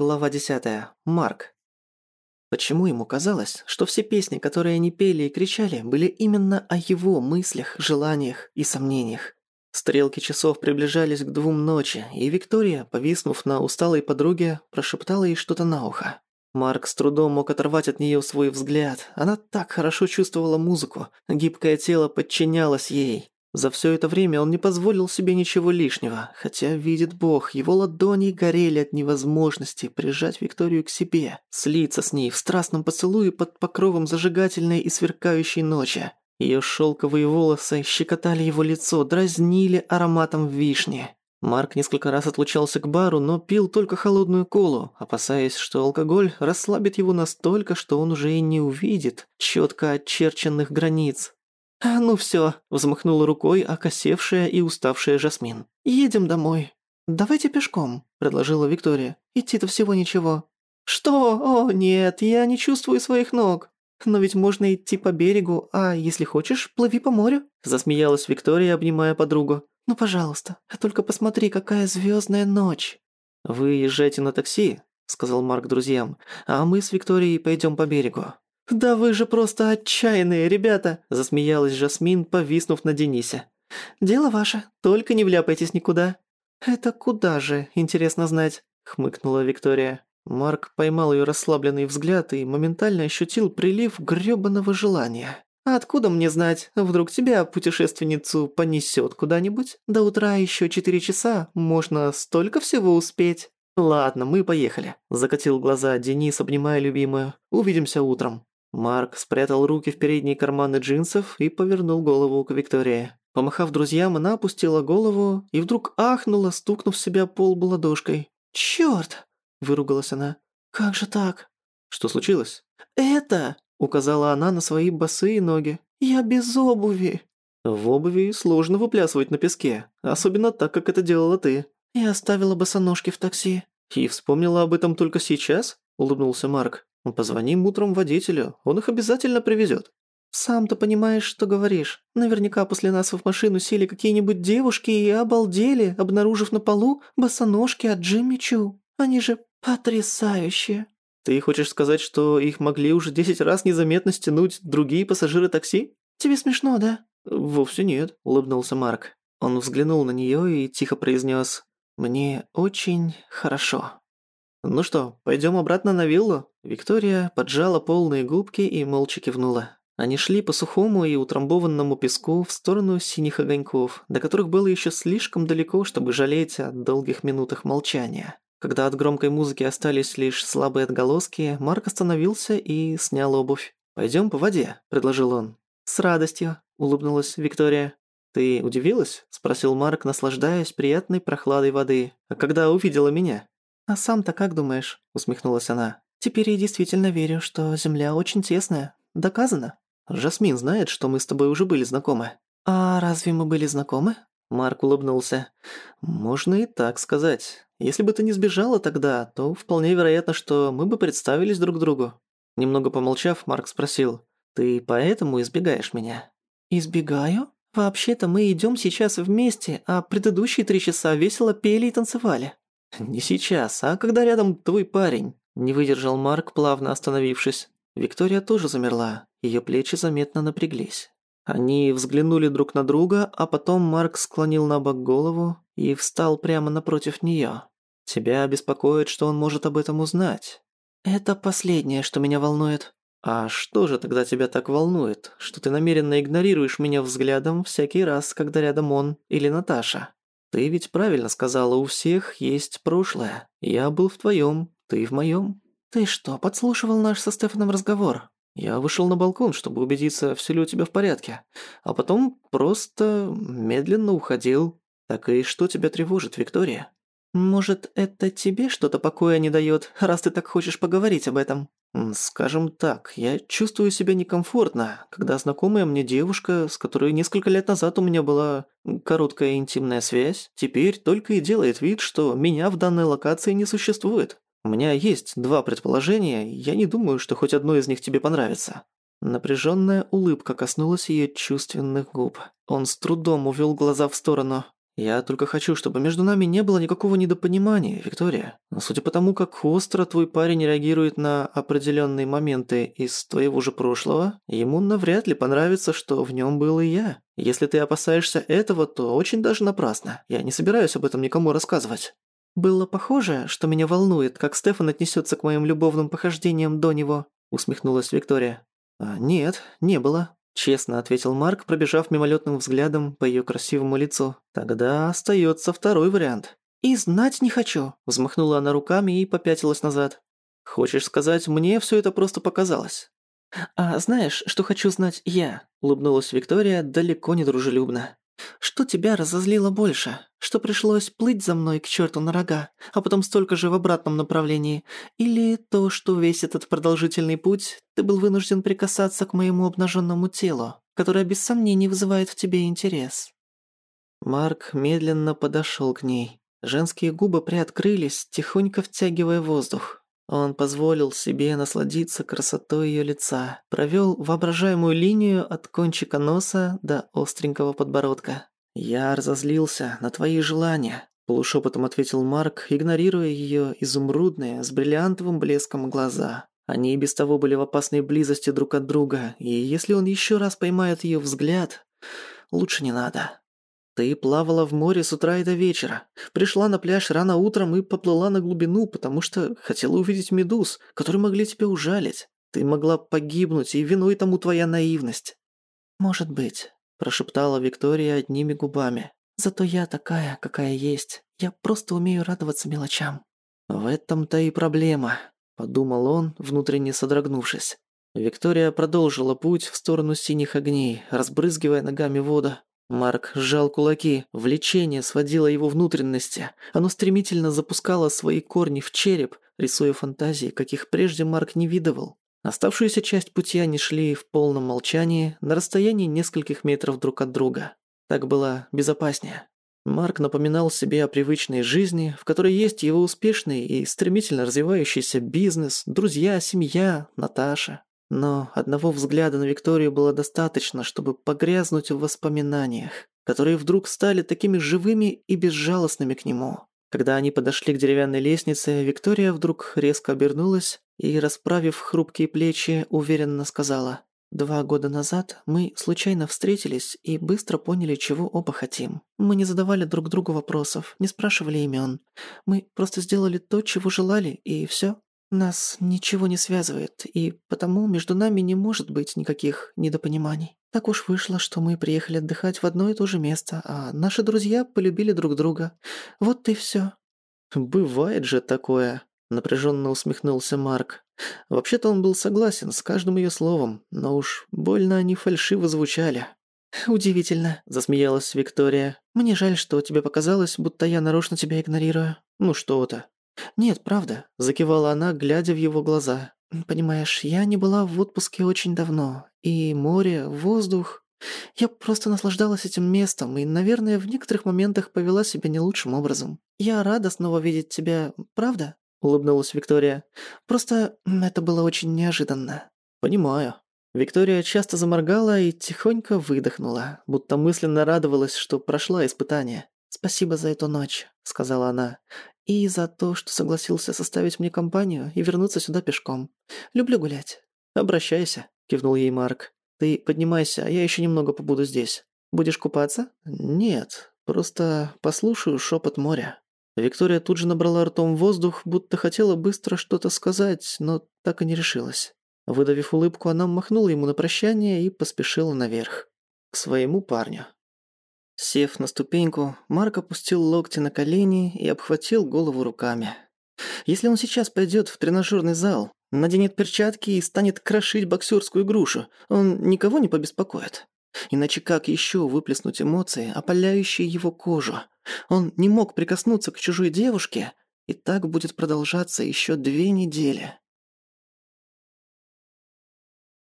Глава 10. Марк. Почему ему казалось, что все песни, которые они пели и кричали, были именно о его мыслях, желаниях и сомнениях? Стрелки часов приближались к двум ночи, и Виктория, повиснув на усталой подруге, прошептала ей что-то на ухо. Марк с трудом мог оторвать от нее свой взгляд. Она так хорошо чувствовала музыку, гибкое тело подчинялось ей. За все это время он не позволил себе ничего лишнего, хотя, видит Бог, его ладони горели от невозможности прижать Викторию к себе, слиться с ней в страстном поцелуе под покровом зажигательной и сверкающей ночи. Ее шелковые волосы щекотали его лицо, дразнили ароматом вишни. Марк несколько раз отлучался к бару, но пил только холодную колу, опасаясь, что алкоголь расслабит его настолько, что он уже и не увидит четко очерченных границ, «А ну всё», – взмахнула рукой окосевшая и уставшая Жасмин. «Едем домой». «Давайте пешком», – предложила Виктория. «Идти-то всего ничего». «Что? О, нет, я не чувствую своих ног». «Но ведь можно идти по берегу, а если хочешь, плыви по морю», – засмеялась Виктория, обнимая подругу. «Ну, пожалуйста, только посмотри, какая звёздная ночь». «Вы езжайте на такси», – сказал Марк друзьям, «а мы с Викторией пойдём по берегу». «Да вы же просто отчаянные ребята!» – засмеялась Жасмин, повиснув на Денисе. «Дело ваше, только не вляпайтесь никуда». «Это куда же, интересно знать?» – хмыкнула Виктория. Марк поймал ее расслабленный взгляд и моментально ощутил прилив грёбаного желания. «А откуда мне знать? Вдруг тебя, путешественницу, понесет куда-нибудь? До утра еще четыре часа, можно столько всего успеть». «Ладно, мы поехали», – закатил глаза Денис, обнимая любимую. «Увидимся утром». Марк спрятал руки в передние карманы джинсов и повернул голову к Виктории. Помахав друзьям, она опустила голову и вдруг ахнула, стукнув себя по лбу ладошкой. «Чёрт!» – выругалась она. «Как же так?» «Что случилось?» «Это!» – указала она на свои босые ноги. «Я без обуви!» «В обуви сложно выплясывать на песке, особенно так, как это делала ты». «Я оставила босоножки в такси». «И вспомнила об этом только сейчас?» – улыбнулся Марк. Позвоним утром водителю, он их обязательно привезет. «Сам-то понимаешь, что говоришь. Наверняка после нас в машину сели какие-нибудь девушки и обалдели, обнаружив на полу босоножки от Джимми Чу. Они же потрясающие». «Ты хочешь сказать, что их могли уже десять раз незаметно стянуть другие пассажиры такси?» «Тебе смешно, да?» «Вовсе нет», – улыбнулся Марк. Он взглянул на нее и тихо произнес: «Мне очень хорошо». «Ну что, пойдем обратно на виллу?» Виктория поджала полные губки и молча кивнула. Они шли по сухому и утрамбованному песку в сторону синих огоньков, до которых было еще слишком далеко, чтобы жалеть о долгих минутах молчания. Когда от громкой музыки остались лишь слабые отголоски, Марк остановился и снял обувь. «Пойдем по воде», – предложил он. «С радостью», – улыбнулась Виктория. «Ты удивилась?» – спросил Марк, наслаждаясь приятной прохладой воды. «А когда увидела меня?» «А сам-то как думаешь?» – усмехнулась она. «Теперь я действительно верю, что Земля очень тесная. Доказано». «Жасмин знает, что мы с тобой уже были знакомы». «А разве мы были знакомы?» Марк улыбнулся. «Можно и так сказать. Если бы ты не сбежала тогда, то вполне вероятно, что мы бы представились друг другу». Немного помолчав, Марк спросил. «Ты поэтому избегаешь меня?» «Избегаю? Вообще-то мы идем сейчас вместе, а предыдущие три часа весело пели и танцевали». «Не сейчас, а когда рядом твой парень», – не выдержал Марк, плавно остановившись. Виктория тоже замерла, ее плечи заметно напряглись. Они взглянули друг на друга, а потом Марк склонил на бок голову и встал прямо напротив нее. «Тебя беспокоит, что он может об этом узнать?» «Это последнее, что меня волнует». «А что же тогда тебя так волнует, что ты намеренно игнорируешь меня взглядом всякий раз, когда рядом он или Наташа?» Ты ведь правильно сказала, у всех есть прошлое. Я был в твоем, ты в моем. Ты что, подслушивал наш со Стефаном разговор? Я вышел на балкон, чтобы убедиться, все ли у тебя в порядке. А потом просто медленно уходил. Так и что тебя тревожит, Виктория? Может, это тебе что-то покоя не дает, раз ты так хочешь поговорить об этом? Скажем так, я чувствую себя некомфортно, когда знакомая мне девушка, с которой несколько лет назад у меня была короткая интимная связь, теперь только и делает вид, что меня в данной локации не существует. У меня есть два предположения, я не думаю, что хоть одно из них тебе понравится. Напряженная улыбка коснулась ее чувственных губ. Он с трудом увел глаза в сторону. Я только хочу, чтобы между нами не было никакого недопонимания, Виктория. Но судя по тому, как остро твой парень реагирует на определенные моменты из твоего же прошлого, ему навряд ли понравится, что в нем был и я. Если ты опасаешься этого, то очень даже напрасно. Я не собираюсь об этом никому рассказывать. Было похоже, что меня волнует, как Стефан отнесется к моим любовным похождениям до него, усмехнулась Виктория. А, нет, не было. Честно ответил Марк, пробежав мимолетным взглядом по ее красивому лицу. Тогда остается второй вариант. «И знать не хочу», – взмахнула она руками и попятилась назад. «Хочешь сказать, мне все это просто показалось?» «А знаешь, что хочу знать я?» – улыбнулась Виктория далеко не дружелюбно. Что тебя разозлило больше? Что пришлось плыть за мной к черту на рога, а потом столько же в обратном направлении? Или то, что весь этот продолжительный путь ты был вынужден прикасаться к моему обнаженному телу, которое без сомнений вызывает в тебе интерес?» Марк медленно подошел к ней. Женские губы приоткрылись, тихонько втягивая воздух. Он позволил себе насладиться красотой ее лица, провел воображаемую линию от кончика носа до остренького подбородка. «Я разозлился на твои желания», – полушепотом ответил Марк, игнорируя ее изумрудные, с бриллиантовым блеском глаза. Они и без того были в опасной близости друг от друга, и если он еще раз поймает ее взгляд, лучше не надо. Ты плавала в море с утра и до вечера. Пришла на пляж рано утром и поплыла на глубину, потому что хотела увидеть медуз, которые могли тебя ужалить. Ты могла погибнуть, и виной тому твоя наивность». «Может быть», – прошептала Виктория одними губами. «Зато я такая, какая есть. Я просто умею радоваться мелочам». «В этом-то и проблема», – подумал он, внутренне содрогнувшись. Виктория продолжила путь в сторону синих огней, разбрызгивая ногами воду. Марк сжал кулаки, влечение сводило его внутренности. Оно стремительно запускало свои корни в череп, рисуя фантазии, каких прежде Марк не видывал. Оставшуюся часть пути они шли в полном молчании, на расстоянии нескольких метров друг от друга. Так было безопаснее. Марк напоминал себе о привычной жизни, в которой есть его успешный и стремительно развивающийся бизнес, друзья, семья, Наташа. Но одного взгляда на Викторию было достаточно, чтобы погрязнуть в воспоминаниях, которые вдруг стали такими живыми и безжалостными к нему. Когда они подошли к деревянной лестнице, Виктория вдруг резко обернулась и, расправив хрупкие плечи, уверенно сказала «Два года назад мы случайно встретились и быстро поняли, чего оба хотим. Мы не задавали друг другу вопросов, не спрашивали имен. Мы просто сделали то, чего желали, и все. Нас ничего не связывает, и потому между нами не может быть никаких недопониманий. Так уж вышло, что мы приехали отдыхать в одно и то же место, а наши друзья полюбили друг друга. Вот и все. Бывает же такое, напряженно усмехнулся Марк. Вообще-то он был согласен с каждым ее словом, но уж больно они фальшиво звучали. «Удивительно», – засмеялась Виктория. «Мне жаль, что тебе показалось, будто я нарочно тебя игнорирую». «Ну что-то. «Нет, правда», – закивала она, глядя в его глаза. «Понимаешь, я не была в отпуске очень давно. И море, воздух... Я просто наслаждалась этим местом и, наверное, в некоторых моментах повела себя не лучшим образом. Я рада снова видеть тебя, правда?» – улыбнулась Виктория. «Просто это было очень неожиданно». «Понимаю». Виктория часто заморгала и тихонько выдохнула, будто мысленно радовалась, что прошла испытание. «Спасибо за эту ночь», — сказала она. И за то, что согласился составить мне компанию и вернуться сюда пешком. Люблю гулять. Обращайся, кивнул ей Марк. Ты поднимайся, а я еще немного побуду здесь. Будешь купаться? Нет, просто послушаю шепот моря. Виктория тут же набрала ртом воздух, будто хотела быстро что-то сказать, но так и не решилась. Выдавив улыбку, она махнула ему на прощание и поспешила наверх. К своему парню. Сев на ступеньку, Марк опустил локти на колени и обхватил голову руками. Если он сейчас пойдет в тренажерный зал, наденет перчатки и станет крошить боксерскую грушу, он никого не побеспокоит. Иначе как еще выплеснуть эмоции, опаляющие его кожу? Он не мог прикоснуться к чужой девушке, и так будет продолжаться еще две недели.